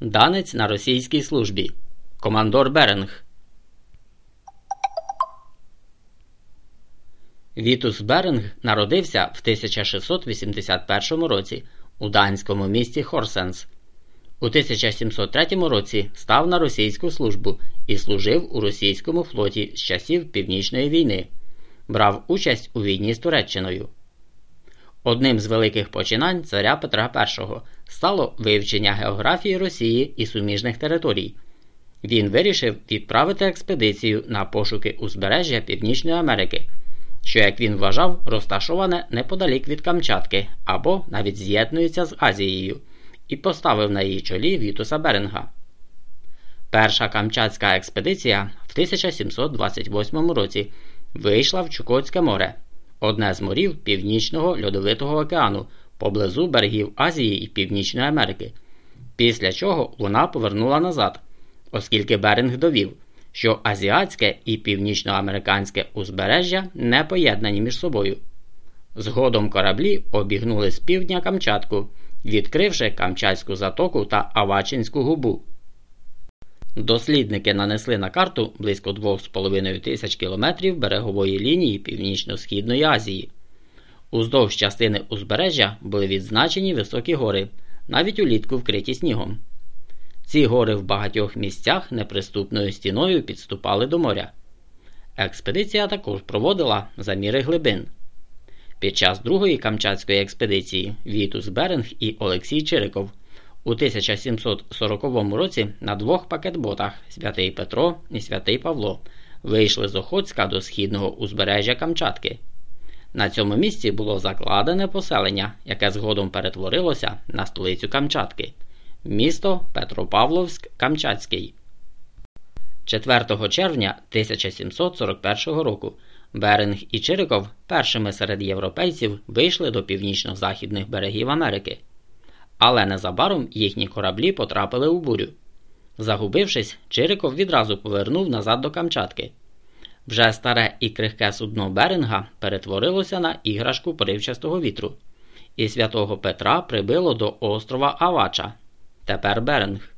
Данець на російській службі. Командор Беринг. Вітус Беринг народився в 1681 році у данському місті Хорсенс. У 1703 році став на російську службу і служив у російському флоті з часів Північної війни. Брав участь у війні з Туреччиною. Одним з великих починань царя Петра І стало вивчення географії Росії і суміжних територій. Він вирішив відправити експедицію на пошуки узбережжя Північної Америки, що, як він вважав, розташоване неподалік від Камчатки або навіть з'єднується з Азією, і поставив на її чолі Вітуса Беринга. Перша Камчатська експедиція в 1728 році вийшла в Чукотське море одне з морів Північного Льодовитого океану поблизу берегів Азії і Північної Америки, після чого вона повернула назад, оскільки Беринг довів, що азіатське і північноамериканське узбережжя не поєднані між собою. Згодом кораблі обігнули з півдня Камчатку, відкривши Камчатську затоку та Авачинську губу. Дослідники нанесли на карту близько 2,5 тисяч кілометрів берегової лінії Північно-Східної Азії. Уздовж частини узбережжя були відзначені високі гори, навіть улітку вкриті снігом. Ці гори в багатьох місцях неприступною стіною підступали до моря. Експедиція також проводила заміри глибин. Під час другої Камчатської експедиції Вітус Беринг і Олексій Чириков у 1740 році на двох пакетботах Святий Петро і Святий Павло вийшли з Охотська до східного узбережжя Камчатки. На цьому місці було закладене поселення, яке згодом перетворилося на столицю Камчатки місто Петропавловськ Камчатський. 4 червня 1741 року Беринг і Чириков першими серед європейців вийшли до північно-західних берегів Америки але незабаром їхні кораблі потрапили у бурю. Загубившись, Чириков відразу повернув назад до Камчатки. Вже старе і крихке судно Беринга перетворилося на іграшку поривчастого вітру, і святого Петра прибило до острова Авача, тепер Беринг.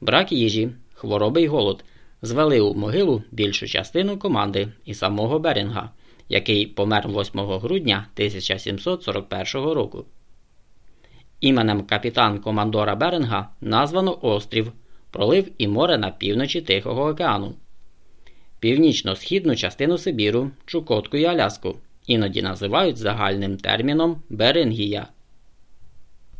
Брак їжі, хвороби й голод звели у могилу більшу частину команди і самого Беринга, який помер 8 грудня 1741 року. Іменем капітан командора Беринга названо острів, пролив і море на півночі Тихого океану, північно-східну частину Сибіру, Чукотку і Аляску, іноді називають загальним терміном Берингія.